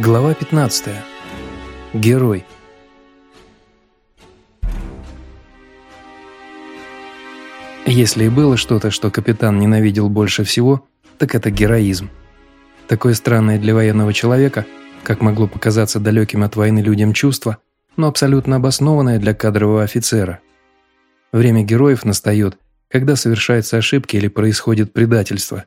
Глава 15. Герой. Если и было что-то, что капитан ненавидел больше всего, так это героизм. Такое странное для военного человека, как могло показаться далеким от войны людям чувство, но абсолютно обоснованное для кадрового офицера. Время героев настает, когда совершаются ошибки или происходит предательство.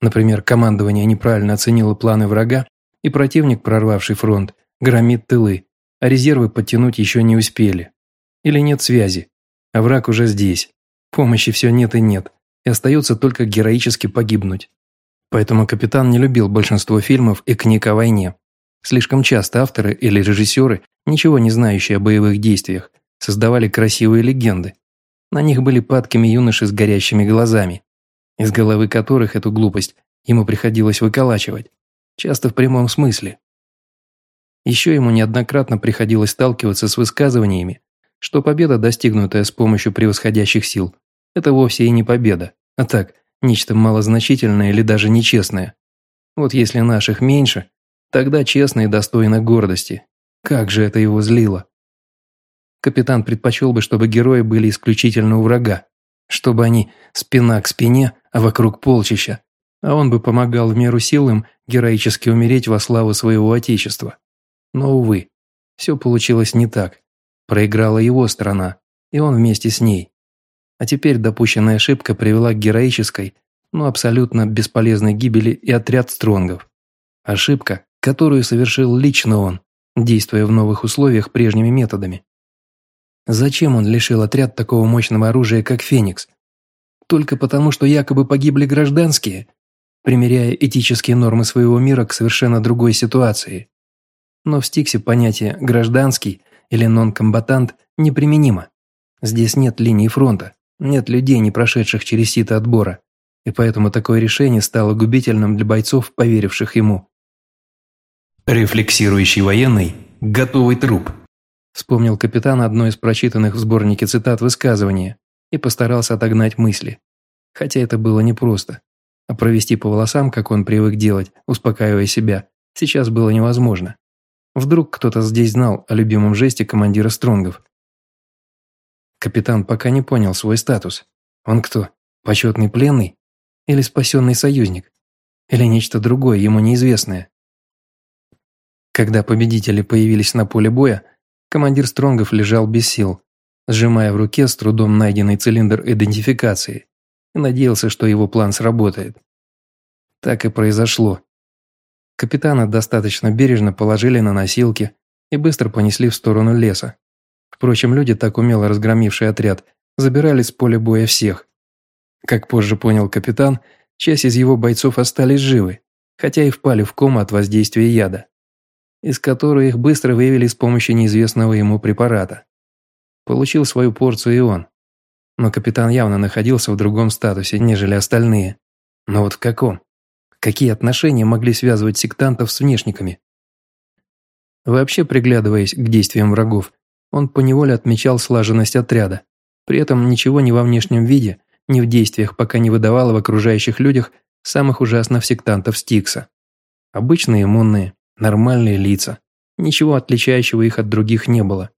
Например, командование неправильно оценило планы врага и противник, прорвавший фронт, громит тылы, а резервы подтянуть еще не успели. Или нет связи, а враг уже здесь. Помощи все нет и нет, и остается только героически погибнуть. Поэтому капитан не любил большинство фильмов и книг о войне. Слишком часто авторы или режиссеры, ничего не знающие о боевых действиях, создавали красивые легенды. На них были падкими юноши с горящими глазами, из головы которых эту глупость ему приходилось выколачивать часто в прямом смысле. Еще ему неоднократно приходилось сталкиваться с высказываниями, что победа, достигнутая с помощью превосходящих сил, это вовсе и не победа, а так, нечто малозначительное или даже нечестное. Вот если наших меньше, тогда честно и достойно гордости. Как же это его злило. Капитан предпочел бы, чтобы герои были исключительно у врага, чтобы они спина к спине, а вокруг полчища, а он бы помогал в меру сил им героически умереть во славу своего отечества. Но, увы, все получилось не так. Проиграла его страна, и он вместе с ней. А теперь допущенная ошибка привела к героической, но абсолютно бесполезной гибели и отряд стронгов. Ошибка, которую совершил лично он, действуя в новых условиях прежними методами. Зачем он лишил отряд такого мощного оружия, как «Феникс»? Только потому, что якобы погибли гражданские? Примеряя этические нормы своего мира к совершенно другой ситуации. Но в Стиксе понятие «гражданский» или «нон-комбатант» неприменимо. Здесь нет линии фронта, нет людей, не прошедших через сито отбора, и поэтому такое решение стало губительным для бойцов, поверивших ему. «Рефлексирующий военный – готовый труп», вспомнил капитан одно из прочитанных в сборнике цитат высказывания и постарался отогнать мысли. Хотя это было непросто. А провести по волосам, как он привык делать, успокаивая себя, сейчас было невозможно. Вдруг кто-то здесь знал о любимом жесте командира Стронгов. Капитан пока не понял свой статус. Он кто? Почетный пленный? Или спасенный союзник? Или нечто другое, ему неизвестное? Когда победители появились на поле боя, командир Стронгов лежал без сил, сжимая в руке с трудом найденный цилиндр идентификации и надеялся, что его план сработает. Так и произошло. Капитана достаточно бережно положили на носилки и быстро понесли в сторону леса. Впрочем, люди, так умело разгромившие отряд, забирали с поля боя всех. Как позже понял капитан, часть из его бойцов остались живы, хотя и впали в кому от воздействия яда, из которой их быстро вывели с помощью неизвестного ему препарата. Получил свою порцию и он но капитан явно находился в другом статусе, нежели остальные. Но вот в каком? Какие отношения могли связывать сектантов с внешниками? Вообще, приглядываясь к действиям врагов, он поневоле отмечал слаженность отряда. При этом ничего ни во внешнем виде, ни в действиях пока не выдавало в окружающих людях самых ужасных сектантов Стикса. Обычные иммунные, нормальные лица. Ничего отличающего их от других не было.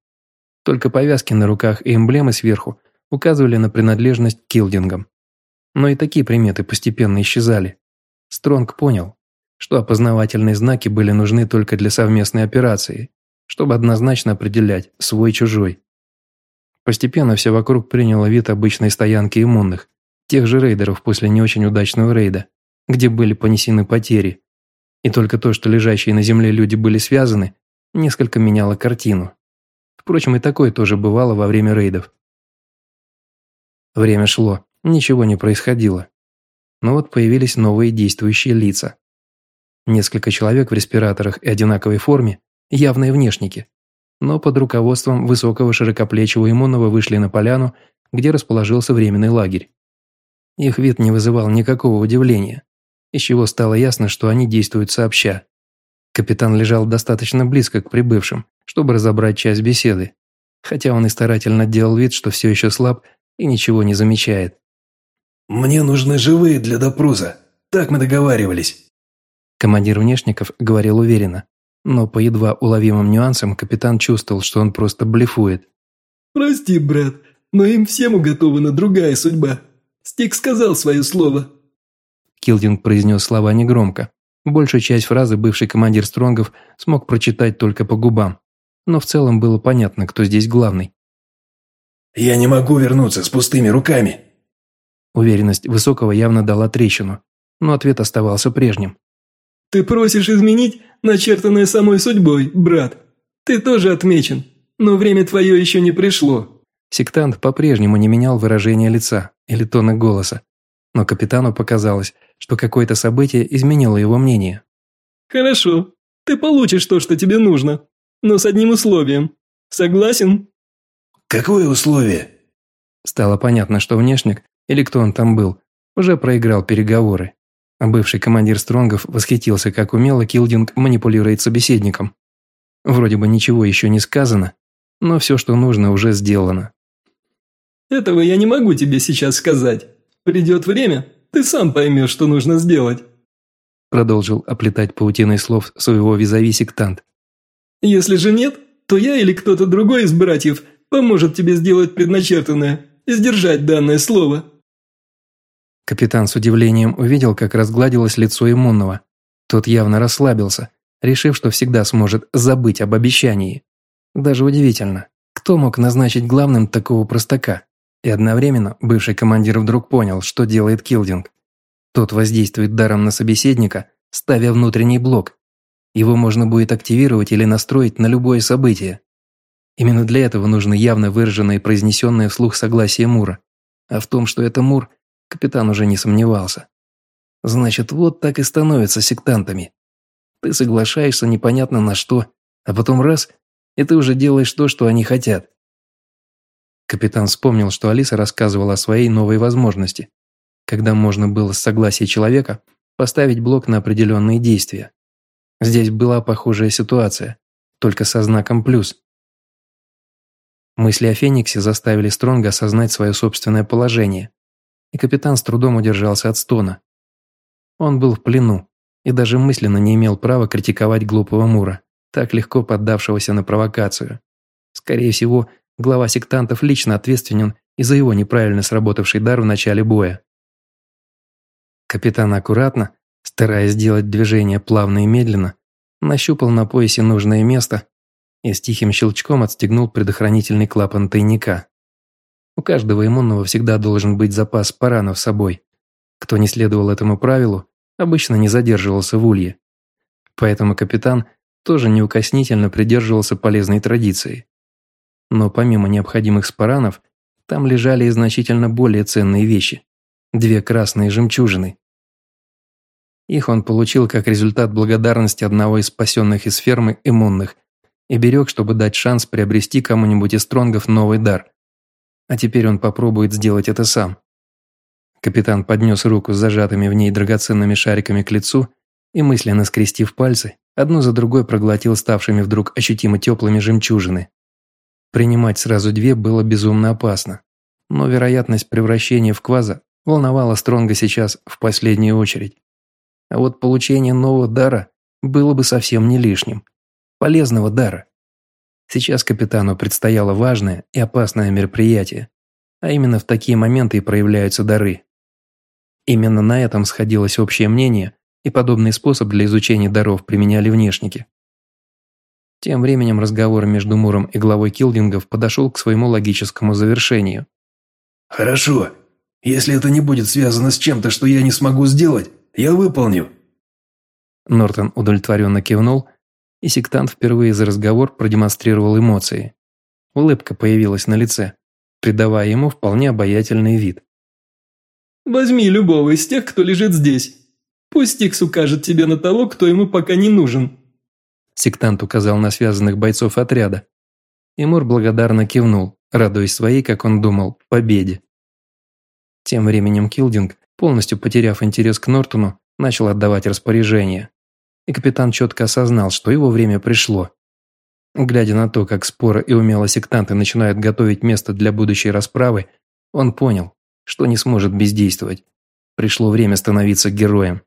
Только повязки на руках и эмблемы сверху указывали на принадлежность к килдингам. Но и такие приметы постепенно исчезали. Стронг понял, что опознавательные знаки были нужны только для совместной операции, чтобы однозначно определять свой-чужой. Постепенно все вокруг приняло вид обычной стоянки иммунных, тех же рейдеров после не очень удачного рейда, где были понесены потери. И только то, что лежащие на земле люди были связаны, несколько меняло картину. Впрочем, и такое тоже бывало во время рейдов. Время шло, ничего не происходило. Но вот появились новые действующие лица. Несколько человек в респираторах и одинаковой форме, явные внешники. Но под руководством высокого широкоплечего иммунного вышли на поляну, где расположился временный лагерь. Их вид не вызывал никакого удивления, из чего стало ясно, что они действуют сообща. Капитан лежал достаточно близко к прибывшим, чтобы разобрать часть беседы, хотя он и старательно делал вид, что все еще слаб и ничего не замечает. «Мне нужны живые для допроса. Так мы договаривались». Командир внешников говорил уверенно, Но по едва уловимым нюансам капитан чувствовал, что он просто блефует. «Прости, брат, но им всем уготована другая судьба. Стик сказал свое слово». Килдинг произнес слова негромко. Большую часть фразы бывший командир Стронгов смог прочитать только по губам. Но в целом было понятно, кто здесь главный. «Я не могу вернуться с пустыми руками!» Уверенность Высокого явно дала трещину, но ответ оставался прежним. «Ты просишь изменить начертанное самой судьбой, брат. Ты тоже отмечен, но время твое еще не пришло». Сектант по-прежнему не менял выражение лица или тона голоса, но капитану показалось, что какое-то событие изменило его мнение. «Хорошо, ты получишь то, что тебе нужно, но с одним условием. Согласен?» «Какое условие?» Стало понятно, что внешник, или кто он там был, уже проиграл переговоры. А бывший командир Стронгов восхитился, как умело Килдинг манипулирует собеседником. Вроде бы ничего еще не сказано, но все, что нужно, уже сделано. «Этого я не могу тебе сейчас сказать. Придет время, ты сам поймешь, что нужно сделать». Продолжил оплетать паутиной слов своего визави сектант. «Если же нет, то я или кто-то другой из братьев поможет тебе сделать предначертанное и сдержать данное слово». Капитан с удивлением увидел, как разгладилось лицо иммунного. Тот явно расслабился, решив, что всегда сможет забыть об обещании. Даже удивительно, кто мог назначить главным такого простака? И одновременно бывший командир вдруг понял, что делает Килдинг. Тот воздействует даром на собеседника, ставя внутренний блок. Его можно будет активировать или настроить на любое событие. Именно для этого нужно явно выраженное и произнесенное вслух согласие Мура. А в том, что это Мур, капитан уже не сомневался. Значит, вот так и становятся сектантами. Ты соглашаешься непонятно на что, а потом раз, и ты уже делаешь то, что они хотят. Капитан вспомнил, что Алиса рассказывала о своей новой возможности, когда можно было с согласия человека поставить блок на определенные действия. Здесь была похожая ситуация, только со знаком «плюс». Мысли о Фениксе заставили Стронга осознать свое собственное положение, и капитан с трудом удержался от стона. Он был в плену и даже мысленно не имел права критиковать глупого Мура, так легко поддавшегося на провокацию. Скорее всего, глава сектантов лично ответственен и за его неправильно сработавший дар в начале боя. Капитан аккуратно, стараясь сделать движение плавно и медленно, нащупал на поясе нужное место и с тихим щелчком отстегнул предохранительный клапан тайника. У каждого иммунного всегда должен быть запас паранов с собой. Кто не следовал этому правилу, обычно не задерживался в улье. Поэтому капитан тоже неукоснительно придерживался полезной традиции. Но помимо необходимых спаранов, там лежали и значительно более ценные вещи. Две красные жемчужины. Их он получил как результат благодарности одного из спасенных из фермы иммунных и берег, чтобы дать шанс приобрести кому-нибудь из стронгов новый дар. А теперь он попробует сделать это сам. Капитан поднес руку с зажатыми в ней драгоценными шариками к лицу и, мысленно скрестив пальцы, одну за другой проглотил ставшими вдруг ощутимо теплыми жемчужины. Принимать сразу две было безумно опасно, но вероятность превращения в кваза волновала Стронга сейчас в последнюю очередь. А вот получение нового дара было бы совсем не лишним полезного дара. Сейчас капитану предстояло важное и опасное мероприятие, а именно в такие моменты и проявляются дары. Именно на этом сходилось общее мнение, и подобный способ для изучения даров применяли внешники. Тем временем разговор между Муром и главой Килдингов подошел к своему логическому завершению. «Хорошо. Если это не будет связано с чем-то, что я не смогу сделать, я выполню». Нортон удовлетворенно кивнул и сектант впервые за разговор продемонстрировал эмоции. Улыбка появилась на лице, придавая ему вполне обаятельный вид. «Возьми любого из тех, кто лежит здесь. Пусть Тикс укажет тебе на того, кто ему пока не нужен». Сектант указал на связанных бойцов отряда. Имур благодарно кивнул, радуясь своей, как он думал, победе. Тем временем Килдинг, полностью потеряв интерес к Нортону, начал отдавать распоряжения и капитан четко осознал, что его время пришло. Глядя на то, как споро и умело сектанты начинают готовить место для будущей расправы, он понял, что не сможет бездействовать. Пришло время становиться героем.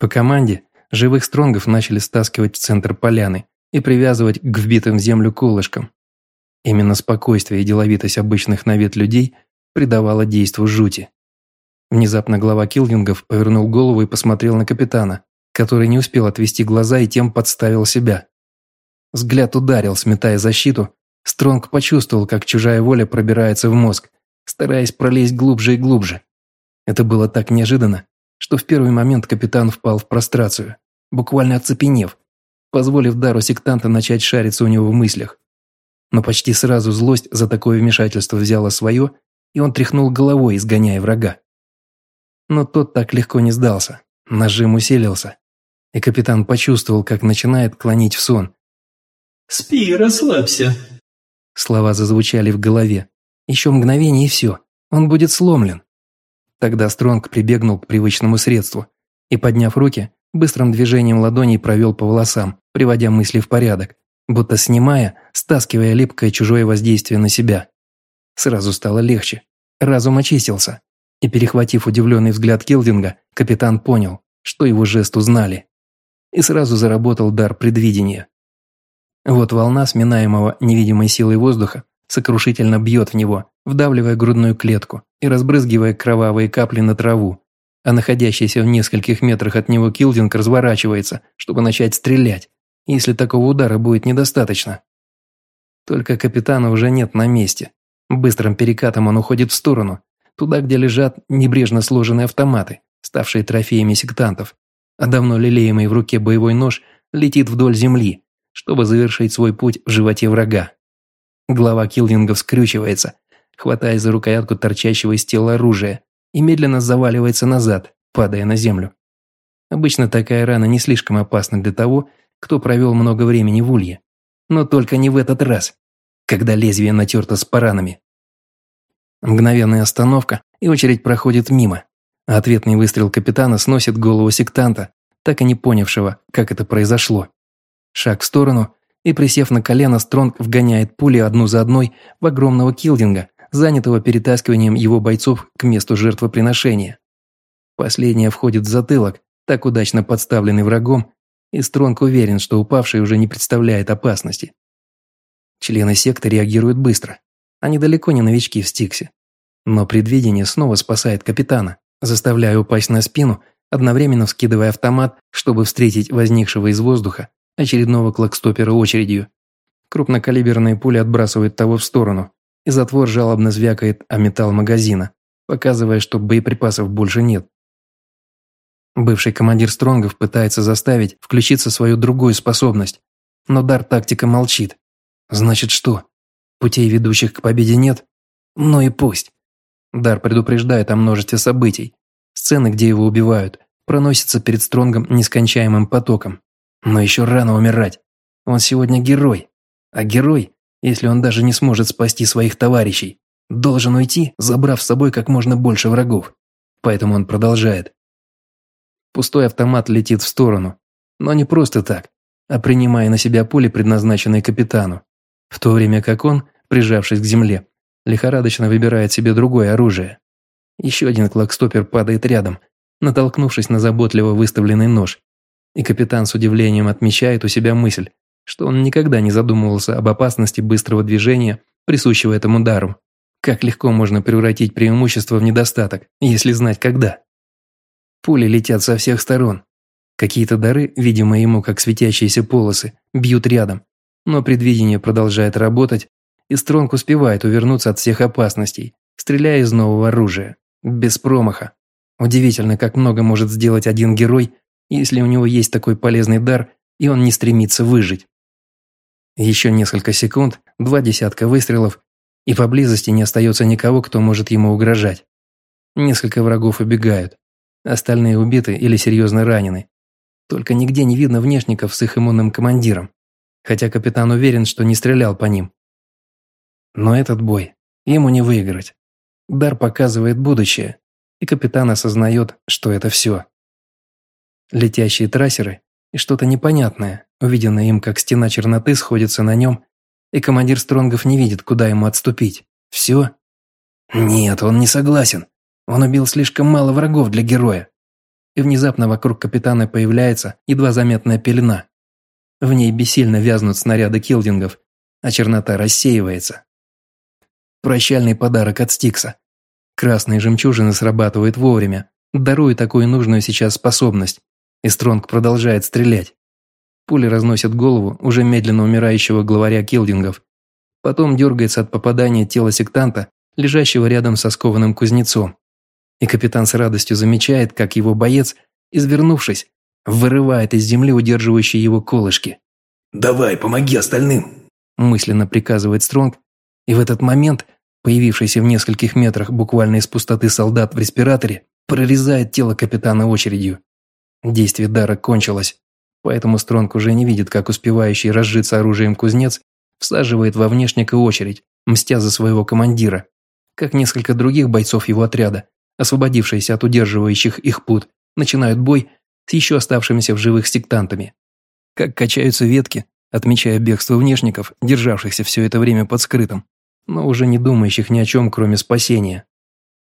По команде живых стронгов начали стаскивать в центр поляны и привязывать к вбитым в землю колышкам. Именно спокойствие и деловитость обычных на вид людей придавало действу жути. Внезапно глава Килвингов повернул голову и посмотрел на капитана, который не успел отвести глаза и тем подставил себя. Взгляд ударил, сметая защиту. Стронг почувствовал, как чужая воля пробирается в мозг, стараясь пролезть глубже и глубже. Это было так неожиданно, что в первый момент капитан впал в прострацию, буквально оцепенев, позволив дару сектанта начать шариться у него в мыслях. Но почти сразу злость за такое вмешательство взяла свое, и он тряхнул головой, изгоняя врага. Но тот так легко не сдался, нажим усилился, и капитан почувствовал, как начинает клонить в сон. «Спи, расслабься», Слова зазвучали в голове. Еще мгновение и все. Он будет сломлен. Тогда Стронг прибегнул к привычному средству и, подняв руки, быстрым движением ладоней провел по волосам, приводя мысли в порядок, будто снимая, стаскивая липкое чужое воздействие на себя. Сразу стало легче. Разум очистился. И, перехватив удивленный взгляд Килдинга, капитан понял, что его жест узнали. И сразу заработал дар предвидения. Вот волна, сминаемого невидимой силой воздуха, сокрушительно бьет в него, вдавливая грудную клетку и разбрызгивая кровавые капли на траву, а находящийся в нескольких метрах от него Килдинг разворачивается, чтобы начать стрелять, если такого удара будет недостаточно. Только капитана уже нет на месте. Быстрым перекатом он уходит в сторону, туда, где лежат небрежно сложенные автоматы, ставшие трофеями сектантов, а давно лелеемый в руке боевой нож летит вдоль земли, чтобы завершить свой путь в животе врага. Глава Килдинга скрючивается, хватаясь за рукоятку торчащего из тела оружия, и медленно заваливается назад, падая на землю. Обычно такая рана не слишком опасна для того, кто провел много времени в улье. Но только не в этот раз, когда лезвие натерто с паранами. Мгновенная остановка, и очередь проходит мимо. А ответный выстрел капитана сносит голову сектанта, так и не понявшего, как это произошло. Шаг в сторону, и, присев на колено, Стронг вгоняет пули одну за одной в огромного килдинга, занятого перетаскиванием его бойцов к месту жертвоприношения. Последняя входит в затылок, так удачно подставленный врагом, и Стронг уверен, что упавший уже не представляет опасности. Члены секты реагируют быстро. Они далеко не новички в Стиксе. Но предвидение снова спасает капитана, заставляя упасть на спину, одновременно вскидывая автомат, чтобы встретить возникшего из воздуха очередного клокстопера очередью. Крупнокалиберные пули отбрасывают того в сторону, и затвор жалобно звякает о металл магазина, показывая, что боеприпасов больше нет. Бывший командир Стронгов пытается заставить включиться свою другую способность, но дар тактика молчит. Значит что? Путей, ведущих к победе нет? Ну и пусть. Дар предупреждает о множестве событий. Сцены, где его убивают, проносятся перед Стронгом нескончаемым потоком. Но еще рано умирать. Он сегодня герой. А герой, если он даже не сможет спасти своих товарищей, должен уйти, забрав с собой как можно больше врагов. Поэтому он продолжает. Пустой автомат летит в сторону. Но не просто так, а принимая на себя пули, предназначенные капитану. В то время как он, прижавшись к земле, лихорадочно выбирает себе другое оружие. Еще один клокстопер падает рядом, натолкнувшись на заботливо выставленный нож, и капитан с удивлением отмечает у себя мысль, что он никогда не задумывался об опасности быстрого движения, присущего этому дару. Как легко можно превратить преимущество в недостаток, если знать когда. Пули летят со всех сторон. Какие-то дары, видимо ему как светящиеся полосы, бьют рядом. Но предвидение продолжает работать, и Стронг успевает увернуться от всех опасностей, стреляя из нового оружия. Без промаха. Удивительно, как много может сделать один герой если у него есть такой полезный дар, и он не стремится выжить. Еще несколько секунд, два десятка выстрелов, и поблизости не остается никого, кто может ему угрожать. Несколько врагов убегают, остальные убиты или серьезно ранены. Только нигде не видно внешников с их иммунным командиром, хотя капитан уверен, что не стрелял по ним. Но этот бой ему не выиграть. Дар показывает будущее, и капитан осознает, что это все. Летящие трассеры и что-то непонятное, увиденное им, как стена черноты сходится на нем, и командир Стронгов не видит, куда ему отступить. Все? Нет, он не согласен. Он убил слишком мало врагов для героя. и внезапно вокруг капитана появляется едва заметная пелена. В ней бессильно вязнут снаряды килдингов, а чернота рассеивается. Прощальный подарок от Стикса. Красные жемчужины срабатывают вовремя, даруя такую нужную сейчас способность, и Стронг продолжает стрелять. Пули разносят голову уже медленно умирающего главаря килдингов. Потом дергается от попадания тело сектанта, лежащего рядом со скованным кузнецом. И капитан с радостью замечает, как его боец, извернувшись, вырывает из земли удерживающие его колышки. «Давай, помоги остальным!» мысленно приказывает Стронг, и в этот момент появившийся в нескольких метрах буквально из пустоты солдат в респираторе прорезает тело капитана очередью. Действие дара кончилось, поэтому Стронг уже не видит, как успевающий разжиться оружием кузнец всаживает во внешника очередь, мстя за своего командира, как несколько других бойцов его отряда, освободившиеся от удерживающих их пут, начинают бой с еще оставшимися в живых сектантами. Как качаются ветки, отмечая бегство внешников, державшихся все это время под скрытым, но уже не думающих ни о чем, кроме спасения.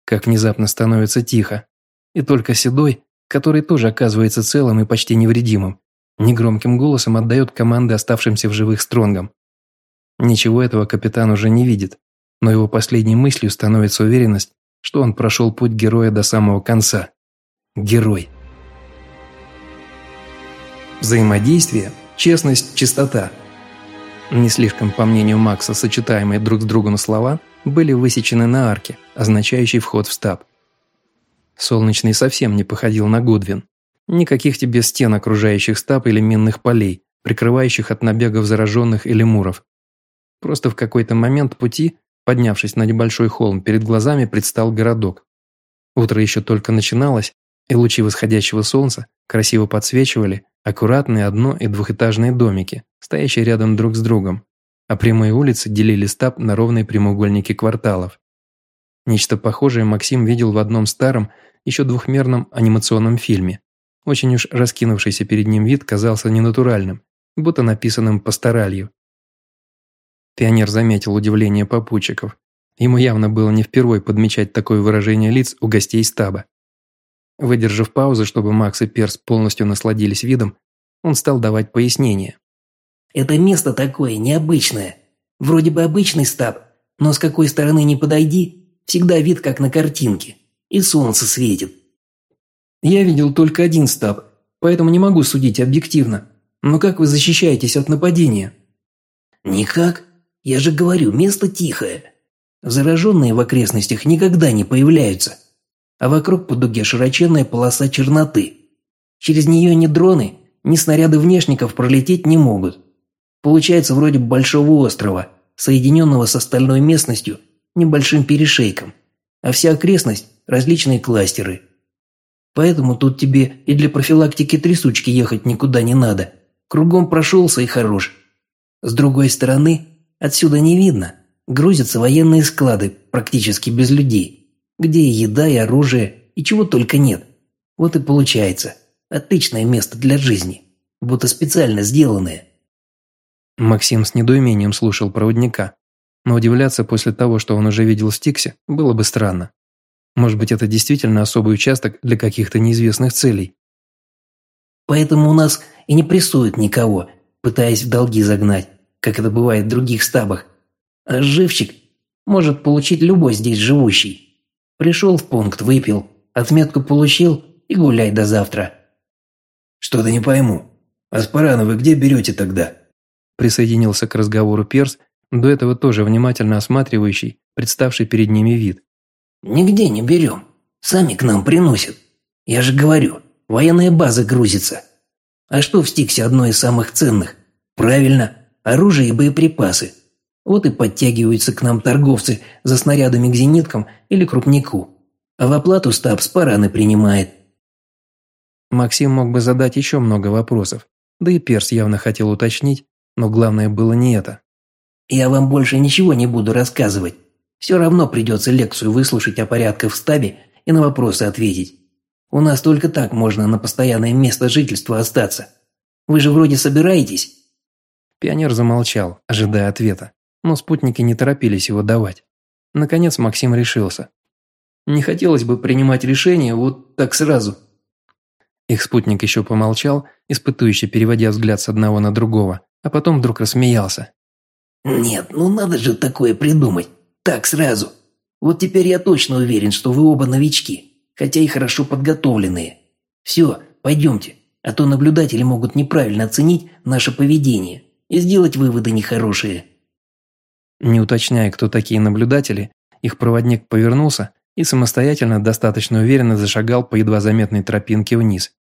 Как внезапно становится тихо, и только Седой, который тоже оказывается целым и почти невредимым, негромким голосом отдает команды оставшимся в живых стронгам. Ничего этого капитан уже не видит, но его последней мыслью становится уверенность, что он прошел путь героя до самого конца. Герой. Взаимодействие, честность, чистота. Не слишком, по мнению Макса, сочетаемые друг с другом слова были высечены на арке, означающей вход в стаб. Солнечный совсем не походил на Гудвин. Никаких тебе стен, окружающих стаб или минных полей, прикрывающих от набегов зараженных или муров. Просто в какой-то момент пути Поднявшись на небольшой холм, перед глазами предстал городок. Утро еще только начиналось, и лучи восходящего солнца красиво подсвечивали аккуратные одно- и двухэтажные домики, стоящие рядом друг с другом, а прямые улицы делили стаб на ровные прямоугольники кварталов. Нечто похожее Максим видел в одном старом, еще двухмерном анимационном фильме. Очень уж раскинувшийся перед ним вид казался ненатуральным, будто написанным пасторалью. Пионер заметил удивление попутчиков. Ему явно было не впервой подмечать такое выражение лиц у гостей стаба. Выдержав паузу, чтобы Макс и Перс полностью насладились видом, он стал давать пояснения. «Это место такое необычное. Вроде бы обычный стаб, но с какой стороны не подойди, всегда вид как на картинке. И солнце светит». «Я видел только один стаб, поэтому не могу судить объективно. Но как вы защищаетесь от нападения?» «Никак. Я же говорю, место тихое. Зараженные в окрестностях никогда не появляются. А вокруг по дуге широченная полоса черноты. Через нее ни дроны, ни снаряды внешников пролететь не могут. Получается вроде большого острова, соединенного с остальной местностью небольшим перешейком. А вся окрестность – различные кластеры. Поэтому тут тебе и для профилактики трясучки ехать никуда не надо. Кругом прошелся и хорош. С другой стороны, Отсюда не видно. Грузятся военные склады, практически без людей. Где и еда, и оружие, и чего только нет. Вот и получается. Отличное место для жизни. Будто специально сделанное. Максим с недоумением слушал проводника. Но удивляться после того, что он уже видел в Стиксе, было бы странно. Может быть, это действительно особый участок для каких-то неизвестных целей. Поэтому у нас и не прессуют никого, пытаясь в долги загнать как это бывает в других стабах. А живчик может получить любой здесь живущий. Пришел в пункт, выпил, отметку получил и гуляй до завтра. Что-то не пойму. Аспарана вы где берете тогда? Присоединился к разговору Перс, до этого тоже внимательно осматривающий, представший перед ними вид. «Нигде не берем. Сами к нам приносят. Я же говорю, военная база грузится. А что в Стиксе одно из самых ценных? Правильно, оружие и боеприпасы. Вот и подтягиваются к нам торговцы за снарядами к зениткам или крупнику. А в оплату стаб с параны принимает. Максим мог бы задать еще много вопросов, да и Перс явно хотел уточнить, но главное было не это. «Я вам больше ничего не буду рассказывать. Все равно придется лекцию выслушать о порядках в стабе и на вопросы ответить. У нас только так можно на постоянное место жительства остаться. Вы же вроде собираетесь?» Пионер замолчал, ожидая ответа, но спутники не торопились его давать. Наконец Максим решился. «Не хотелось бы принимать решение вот так сразу». Их спутник еще помолчал, испытующе переводя взгляд с одного на другого, а потом вдруг рассмеялся. «Нет, ну надо же такое придумать. Так сразу. Вот теперь я точно уверен, что вы оба новички, хотя и хорошо подготовленные. Все, пойдемте, а то наблюдатели могут неправильно оценить наше поведение и сделать выводы нехорошие». Не уточняя, кто такие наблюдатели, их проводник повернулся и самостоятельно достаточно уверенно зашагал по едва заметной тропинке вниз.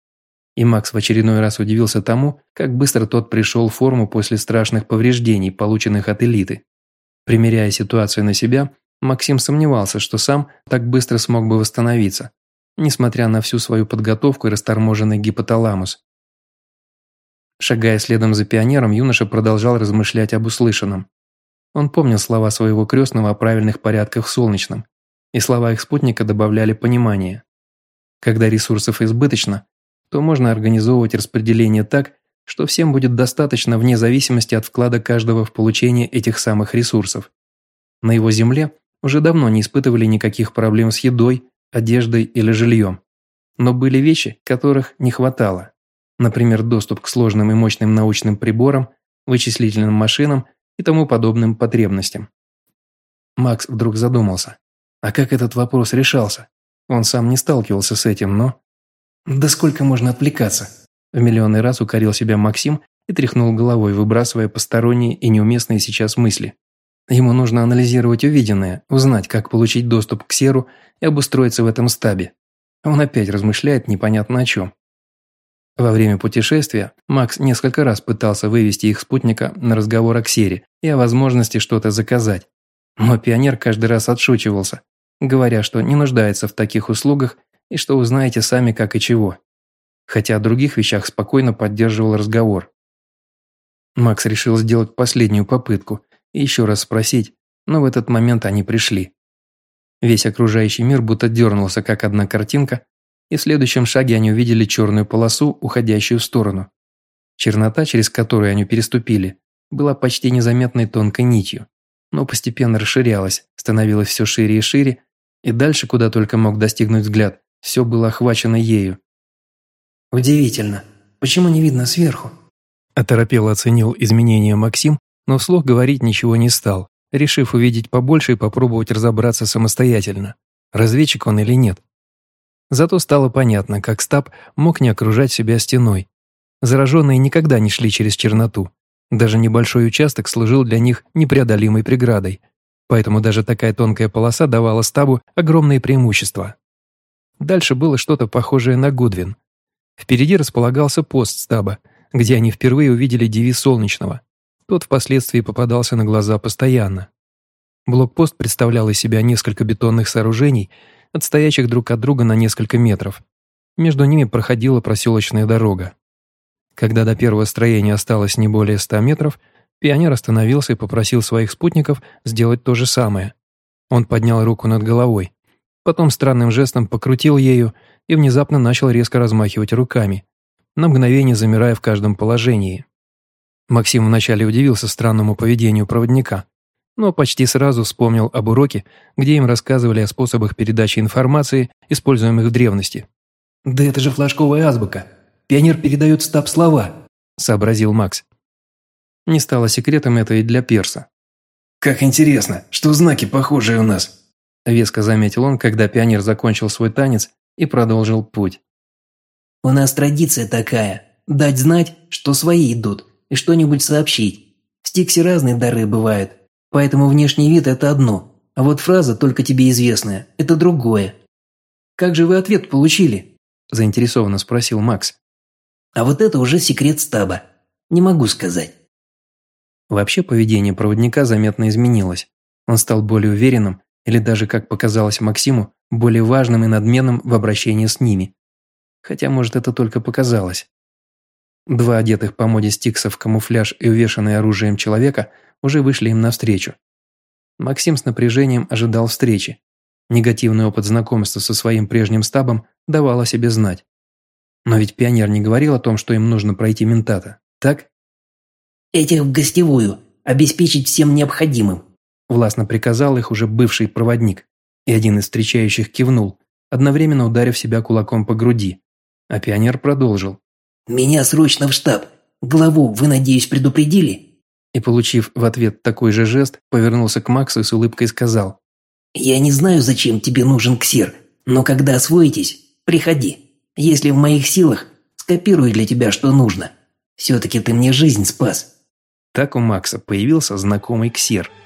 И Макс в очередной раз удивился тому, как быстро тот пришел в форму после страшных повреждений, полученных от элиты. Примеряя ситуацию на себя, Максим сомневался, что сам так быстро смог бы восстановиться, несмотря на всю свою подготовку и расторможенный гипоталамус. Шагая следом за пионером, юноша продолжал размышлять об услышанном. Он помнил слова своего крестного о правильных порядках в Солнечном, и слова их спутника добавляли понимание. Когда ресурсов избыточно, то можно организовывать распределение так, что всем будет достаточно вне зависимости от вклада каждого в получение этих самых ресурсов. На его земле уже давно не испытывали никаких проблем с едой, одеждой или жильем. Но были вещи, которых не хватало. Например, доступ к сложным и мощным научным приборам, вычислительным машинам и тому подобным потребностям. Макс вдруг задумался. А как этот вопрос решался? Он сам не сталкивался с этим, но... «Да сколько можно отвлекаться?» В миллионный раз укорил себя Максим и тряхнул головой, выбрасывая посторонние и неуместные сейчас мысли. Ему нужно анализировать увиденное, узнать, как получить доступ к Серу и обустроиться в этом стабе. Он опять размышляет непонятно о чем. Во время путешествия Макс несколько раз пытался вывести их спутника на разговор о Ксере и о возможности что-то заказать. Но пионер каждый раз отшучивался, говоря, что не нуждается в таких услугах и что узнаете сами как и чего. Хотя о других вещах спокойно поддерживал разговор. Макс решил сделать последнюю попытку и еще раз спросить, но в этот момент они пришли. Весь окружающий мир будто дернулся, как одна картинка, и в следующем шаге они увидели черную полосу, уходящую в сторону. Чернота, через которую они переступили, была почти незаметной тонкой нитью, но постепенно расширялась, становилась все шире и шире, и дальше, куда только мог достигнуть взгляд, все было охвачено ею. «Удивительно. Почему не видно сверху?» Оторопело оценил изменения Максим, но вслух говорить ничего не стал, решив увидеть побольше и попробовать разобраться самостоятельно, разведчик он или нет. Зато стало понятно, как Стаб мог не окружать себя стеной. Зараженные никогда не шли через черноту. Даже небольшой участок служил для них непреодолимой преградой. Поэтому даже такая тонкая полоса давала Стабу огромные преимущества. Дальше было что-то похожее на Гудвин. Впереди располагался пост Стаба, где они впервые увидели девиз Солнечного. Тот впоследствии попадался на глаза постоянно. Блокпост представлял из себя несколько бетонных сооружений, отстоящих друг от друга на несколько метров. Между ними проходила проселочная дорога. Когда до первого строения осталось не более ста метров, пионер остановился и попросил своих спутников сделать то же самое. Он поднял руку над головой, потом странным жестом покрутил ею и внезапно начал резко размахивать руками, на мгновение замирая в каждом положении. Максим вначале удивился странному поведению проводника, но почти сразу вспомнил об уроке, где им рассказывали о способах передачи информации, используемых в древности. «Да это же флажковая азбука. Пионер передает стаб-слова», — сообразил Макс. Не стало секретом это и для перса. «Как интересно, что знаки похожие у нас», — веско заметил он, когда пионер закончил свой танец и продолжил путь. «У нас традиция такая – дать знать, что свои идут, и что-нибудь сообщить. В Стиксе разные дары бывают, Поэтому внешний вид – это одно, а вот фраза, только тебе известная, это другое. Как же вы ответ получили? Заинтересованно спросил Макс. А вот это уже секрет стаба. Не могу сказать. Вообще поведение проводника заметно изменилось. Он стал более уверенным, или даже, как показалось Максиму, более важным и надменным в обращении с ними. Хотя, может, это только показалось. Два одетых по моде стикса в камуфляж и увешанные оружием человека – уже вышли им навстречу. Максим с напряжением ожидал встречи. Негативный опыт знакомства со своим прежним стабом давал о себе знать. Но ведь пионер не говорил о том, что им нужно пройти ментата, так? «Этих в гостевую, обеспечить всем необходимым», властно приказал их уже бывший проводник, и один из встречающих кивнул, одновременно ударив себя кулаком по груди. А пионер продолжил. «Меня срочно в штаб. Главу вы, надеюсь, предупредили?» И, получив в ответ такой же жест, повернулся к Максу и с улыбкой сказал. «Я не знаю, зачем тебе нужен ксер, но когда освоитесь, приходи. Если в моих силах, скопирую для тебя, что нужно. Все-таки ты мне жизнь спас». Так у Макса появился знакомый ксер –